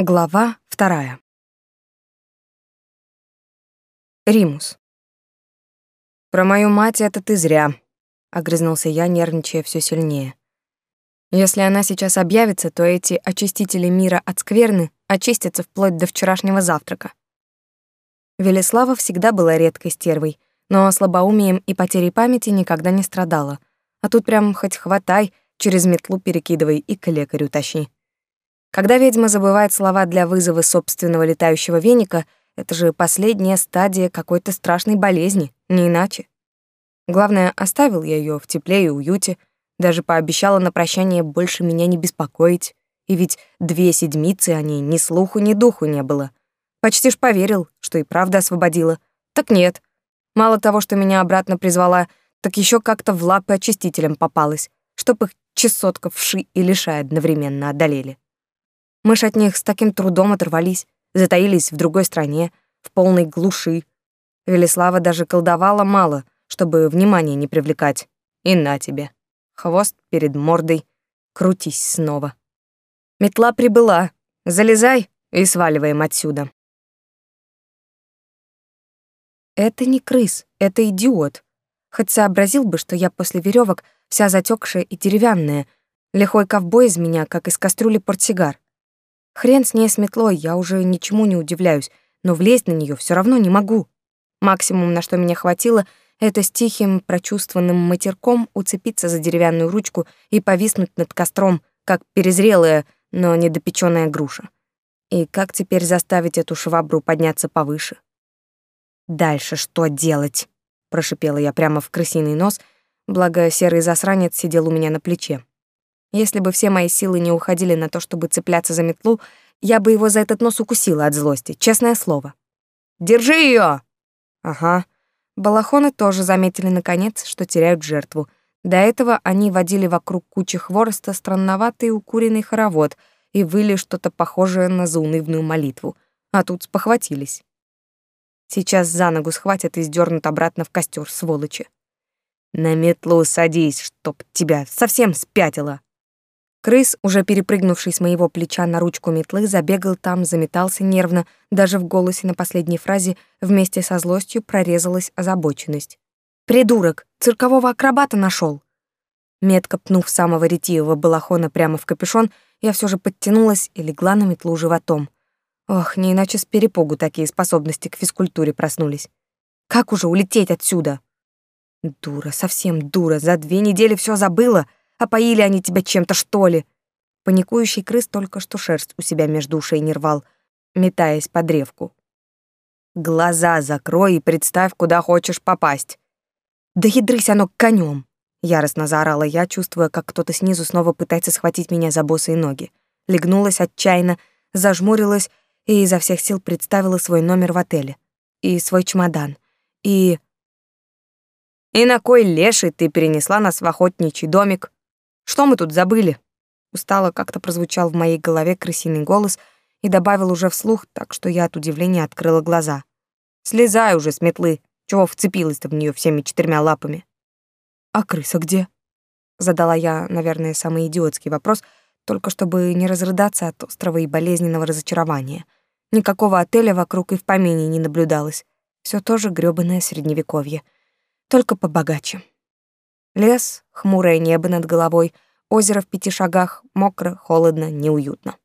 Глава вторая. Римус. «Про мою мать это ты зря», — огрызнулся я, нервничая все сильнее. «Если она сейчас объявится, то эти очистители мира от скверны очистятся вплоть до вчерашнего завтрака». Велеслава всегда была редкой стервой, но слабоумием и потерей памяти никогда не страдала. А тут прям хоть хватай, через метлу перекидывай и к лекарю тащи. Когда ведьма забывает слова для вызова собственного летающего веника, это же последняя стадия какой-то страшной болезни, не иначе. Главное, оставил я ее в тепле и уюте, даже пообещала на прощание больше меня не беспокоить. И ведь две седмицы о ней ни слуху, ни духу не было. Почти ж поверил, что и правда освободила. Так нет. Мало того, что меня обратно призвала, так еще как-то в лапы очистителям попалась, чтоб их чесотка вши и лишай одновременно одолели. Мы ж от них с таким трудом оторвались, затаились в другой стране, в полной глуши. Велислава даже колдовала мало, чтобы внимание не привлекать. И на тебе. Хвост перед мордой. Крутись снова. Метла прибыла. Залезай и сваливаем отсюда. Это не крыс, это идиот. Хоть сообразил бы, что я после веревок вся затекшая и деревянная, лихой ковбой из меня, как из кастрюли портсигар. Хрен с ней с метлой, я уже ничему не удивляюсь, но влезть на нее все равно не могу. Максимум, на что меня хватило, это с тихим, прочувствованным матерком уцепиться за деревянную ручку и повиснуть над костром, как перезрелая, но недопечённая груша. И как теперь заставить эту швабру подняться повыше? «Дальше что делать?» — прошипела я прямо в крысиный нос, благо серый засранец сидел у меня на плече. Если бы все мои силы не уходили на то, чтобы цепляться за метлу, я бы его за этот нос укусила от злости, честное слово. «Держи ее! Ага. Балахоны тоже заметили наконец, что теряют жертву. До этого они водили вокруг кучи хвороста странноватый укуренный хоровод и выли что-то похожее на заунывную молитву, а тут спохватились. Сейчас за ногу схватят и сдернут обратно в костер, сволочи. На метлу садись, чтоб тебя совсем спятило. Крыс, уже перепрыгнувший с моего плеча на ручку метлы, забегал там, заметался нервно, даже в голосе на последней фразе вместе со злостью прорезалась озабоченность. «Придурок! Циркового акробата нашел. Метко пнув самого ретивого балахона прямо в капюшон, я все же подтянулась и легла на метлу животом. Ох, не иначе с перепугу такие способности к физкультуре проснулись. Как уже улететь отсюда? Дура, совсем дура, за две недели все забыла — а поили они тебя чем-то, что ли?» Паникующий крыс только что шерсть у себя между ушей не рвал, метаясь по древку. «Глаза закрой и представь, куда хочешь попасть». «Да ядрысь оно конем!» Яростно заорала я, чувствуя, как кто-то снизу снова пытается схватить меня за босые ноги. Легнулась отчаянно, зажмурилась и изо всех сил представила свой номер в отеле. И свой чемодан. И... «И на кой леший ты перенесла нас в охотничий домик?» Что мы тут забыли?» Устало как-то прозвучал в моей голове крысиный голос и добавил уже вслух, так что я от удивления открыла глаза. «Слезай уже с метлы! Чего вцепилась-то в нее всеми четырьмя лапами?» «А крыса где?» Задала я, наверное, самый идиотский вопрос, только чтобы не разрыдаться от острого и болезненного разочарования. Никакого отеля вокруг и в помине не наблюдалось. Все тоже грёбаное средневековье. Только побогаче. Лес, хмурое небо над головой, озеро в пяти шагах, мокро, холодно, неуютно.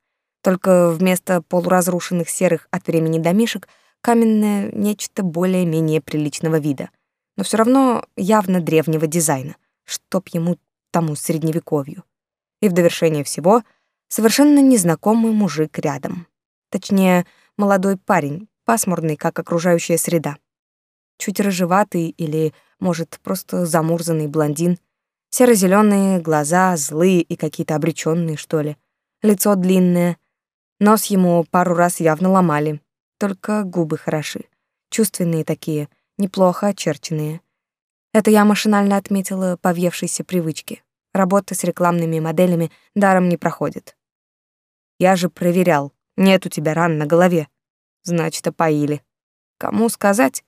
Только вместо полуразрушенных серых от времени домишек каменное нечто более-менее приличного вида, но все равно явно древнего дизайна, чтоб ему тому средневековью. И в довершение всего совершенно незнакомый мужик рядом. Точнее, молодой парень, пасмурный, как окружающая среда. Чуть рыжеватый или может, просто замурзанный блондин. серо зеленые глаза, злые и какие-то обреченные, что ли. Лицо длинное. Нос ему пару раз явно ломали. Только губы хороши. Чувственные такие, неплохо очерченные. Это я машинально отметила по въевшейся привычке. Работа с рекламными моделями даром не проходит. Я же проверял. Нет у тебя ран на голове. Значит, опоили. Кому сказать?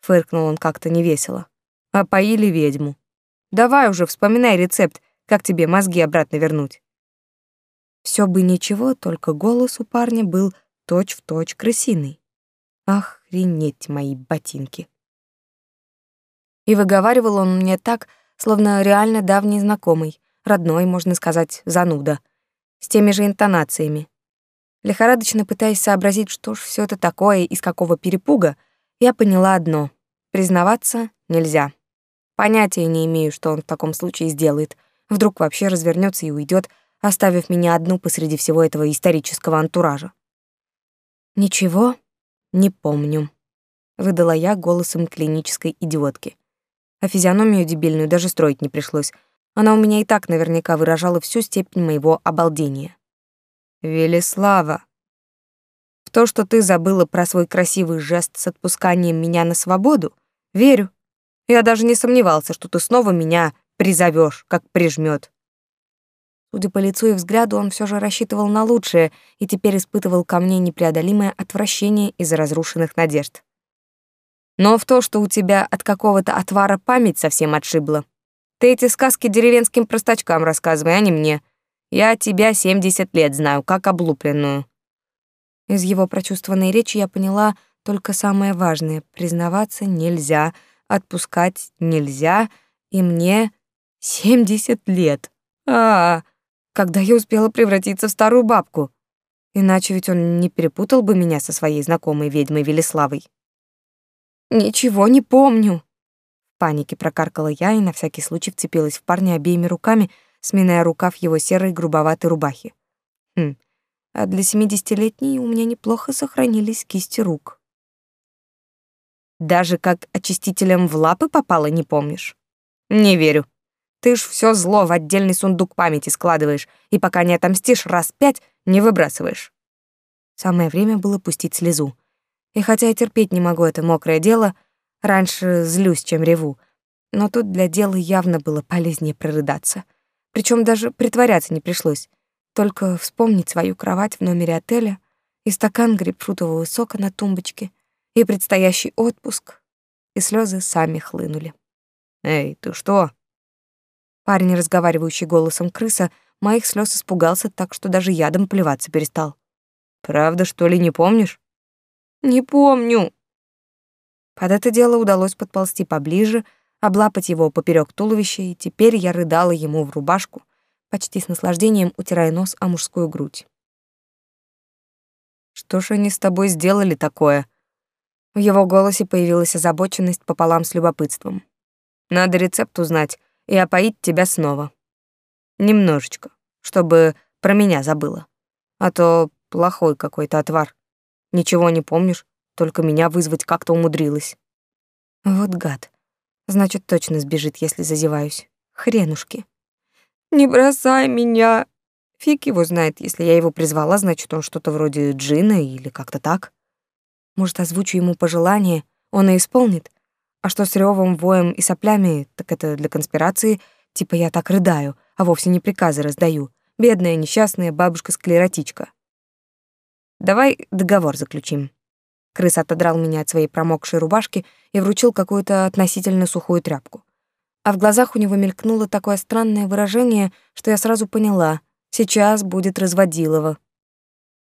Фыркнул он как-то невесело. Опоили ведьму. Давай уже, вспоминай рецепт, как тебе мозги обратно вернуть. Все бы ничего, только голос у парня был точь-в-точь крысиный. Охренеть мои ботинки. И выговаривал он мне так, словно реально давний знакомый, родной, можно сказать, зануда, с теми же интонациями. Лихорадочно пытаясь сообразить, что ж все это такое, из какого перепуга, я поняла одно — признаваться нельзя. Понятия не имею, что он в таком случае сделает. Вдруг вообще развернется и уйдет, оставив меня одну посреди всего этого исторического антуража. «Ничего, не помню», — выдала я голосом клинической идиотки. А физиономию дебильную даже строить не пришлось. Она у меня и так наверняка выражала всю степень моего обалдения. Велислава, в то, что ты забыла про свой красивый жест с отпусканием меня на свободу, верю. Я даже не сомневался, что ты снова меня призовешь, как прижмет. Судя по лицу и взгляду, он все же рассчитывал на лучшее и теперь испытывал ко мне непреодолимое отвращение из-за разрушенных надежд. Но в то, что у тебя от какого-то отвара память совсем отшибла. Ты эти сказки деревенским простачкам рассказывай, а не мне. Я тебя 70 лет знаю, как облупленную». Из его прочувствованной речи я поняла только самое важное. Признаваться нельзя, отпускать нельзя, и мне 70 лет. А, -а, а, когда я успела превратиться в старую бабку? Иначе ведь он не перепутал бы меня со своей знакомой ведьмой Велиславой. «Ничего не помню», в панике прокаркала я и на всякий случай вцепилась в парня обеими руками, сминая рукав его серой грубоватой рубахи. Хм, а для семидесятилетней у меня неплохо сохранились кисти рук. Даже как очистителем в лапы попало, не помнишь? Не верю. Ты ж все зло в отдельный сундук памяти складываешь, и пока не отомстишь раз пять, не выбрасываешь. Самое время было пустить слезу. И хотя я терпеть не могу это мокрое дело, раньше злюсь, чем реву, но тут для дела явно было полезнее прорыдаться — причем даже притворяться не пришлось. Только вспомнить свою кровать в номере отеля и стакан грейпфрутового сока на тумбочке, и предстоящий отпуск, и слезы сами хлынули. «Эй, ты что?» Парень, разговаривающий голосом крыса, моих слез испугался так, что даже ядом плеваться перестал. «Правда, что ли, не помнишь?» «Не помню». Под это дело удалось подползти поближе, облапать его поперек туловища, и теперь я рыдала ему в рубашку, почти с наслаждением утирая нос о мужскую грудь. «Что ж они с тобой сделали такое?» В его голосе появилась озабоченность пополам с любопытством. «Надо рецепт узнать и опоить тебя снова. Немножечко, чтобы про меня забыла. А то плохой какой-то отвар. Ничего не помнишь, только меня вызвать как-то умудрилась». Вот гад. Значит, точно сбежит, если зазеваюсь. Хренушки. Не бросай меня. Фиг его знает, если я его призвала, значит, он что-то вроде джина или как-то так. Может, озвучу ему пожелание, он и исполнит. А что с ревом, воем и соплями, так это для конспирации, типа я так рыдаю, а вовсе не приказы раздаю. Бедная, несчастная бабушка-склеротичка. Давай договор заключим. Крыс отодрал меня от своей промокшей рубашки и вручил какую-то относительно сухую тряпку. А в глазах у него мелькнуло такое странное выражение, что я сразу поняла — сейчас будет разводилово.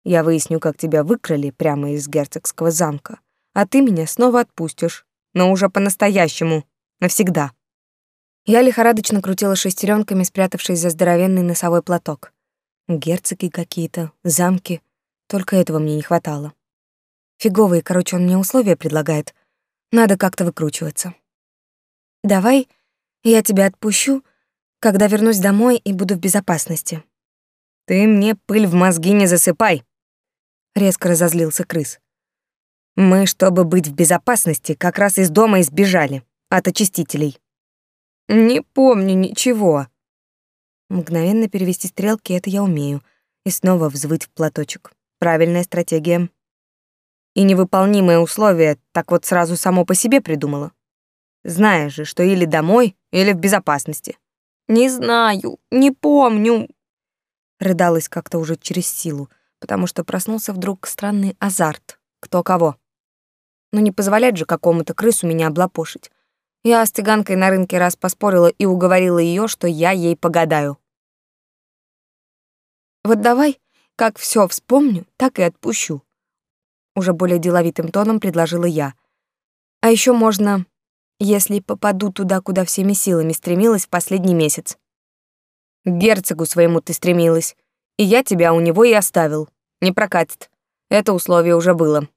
Я выясню, как тебя выкрали прямо из герцогского замка, а ты меня снова отпустишь, но уже по-настоящему, навсегда. Я лихорадочно крутила шестеренками, спрятавшись за здоровенный носовой платок. Герцоги какие-то, замки. Только этого мне не хватало. Фиговые, короче, он мне условия предлагает. Надо как-то выкручиваться. Давай я тебя отпущу, когда вернусь домой и буду в безопасности. Ты мне пыль в мозги не засыпай. Резко разозлился крыс. Мы, чтобы быть в безопасности, как раз из дома избежали от очистителей. Не помню ничего. Мгновенно перевести стрелки это я умею, и снова взвыть в платочек. Правильная стратегия и невыполнимое условие так вот сразу само по себе придумала. Знаешь же, что или домой, или в безопасности. Не знаю, не помню. Рыдалась как-то уже через силу, потому что проснулся вдруг странный азарт. Кто кого. Но не позволять же какому-то крысу меня облапошить. Я с цыганкой на рынке раз поспорила и уговорила ее, что я ей погадаю. Вот давай, как все вспомню, так и отпущу. Уже более деловитым тоном предложила я. А еще можно, если попаду туда, куда всеми силами стремилась в последний месяц. К герцогу своему ты стремилась, и я тебя у него и оставил. Не прокатит. Это условие уже было.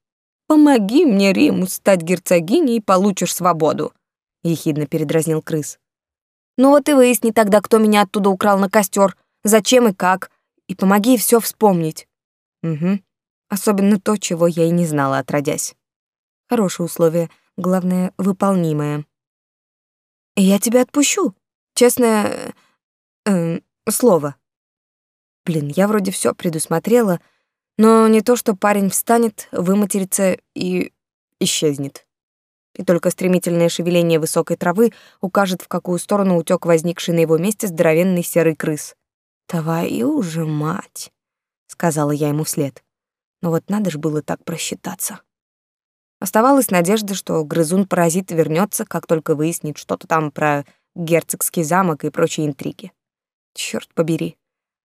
Помоги мне, Риму, стать герцогиней и получишь свободу, ехидно передразнил крыс. Ну вот и выясни тогда, кто меня оттуда украл на костер, зачем и как, и помоги все вспомнить. Угу. Особенно то, чего я и не знала, отродясь. Хорошее условие, главное, выполнимое. Я тебя отпущу. Честное э, слово. Блин, я вроде все предусмотрела, но не то, что парень встанет, выматерится и исчезнет. И только стремительное шевеление высокой травы укажет, в какую сторону утек возникший на его месте здоровенный серый крыс. «Твою же мать!» — сказала я ему вслед. Но вот надо ж было так просчитаться. Оставалась надежда, что грызун-паразит вернется, как только выяснит что-то там про герцогский замок и прочие интриги. Черт побери.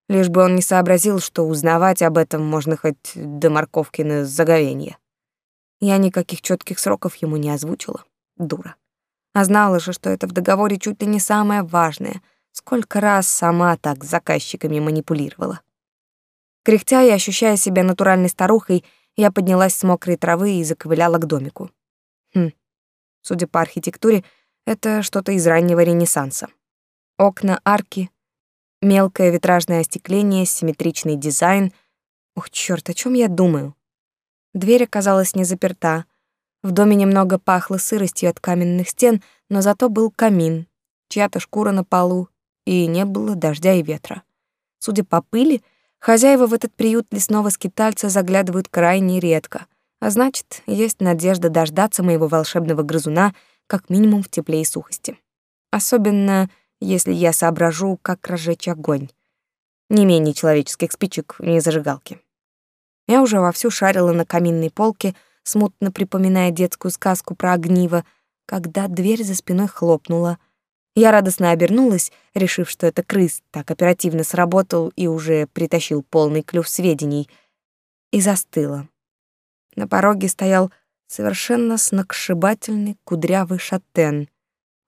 Лишь бы он не сообразил, что узнавать об этом можно хоть до морковки на заговенье. Я никаких четких сроков ему не озвучила. Дура. А знала же, что это в договоре чуть ли не самое важное. Сколько раз сама так с заказчиками манипулировала. Кряхтя и ощущая себя натуральной старухой, я поднялась с мокрой травы и заковыляла к домику. Хм. Судя по архитектуре, это что-то из раннего Ренессанса. Окна, арки, Мелкое витражное остекление, симметричный дизайн. Ух, чёрт, о чём я думаю? Дверь оказалась не заперта. В доме немного пахло сыростью от каменных стен, но зато был камин, чья-то шкура на полу, и не было дождя и ветра. Судя по пыли, хозяева в этот приют лесного скитальца заглядывают крайне редко, а значит, есть надежда дождаться моего волшебного грызуна как минимум в тепле и сухости. Особенно если я соображу, как разжечь огонь. Не менее человеческих спичек, не зажигалки. Я уже вовсю шарила на каминной полке, смутно припоминая детскую сказку про огниво, когда дверь за спиной хлопнула. Я радостно обернулась, решив, что это крыс так оперативно сработал и уже притащил полный клюв сведений, и застыла. На пороге стоял совершенно сногсшибательный кудрявый шатен —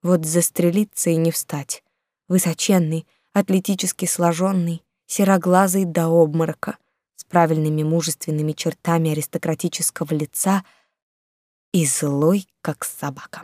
вот застрелиться и не встать. Высоченный, атлетически сложенный, сероглазый до обморока, с правильными мужественными чертами аристократического лица и злой, как собака.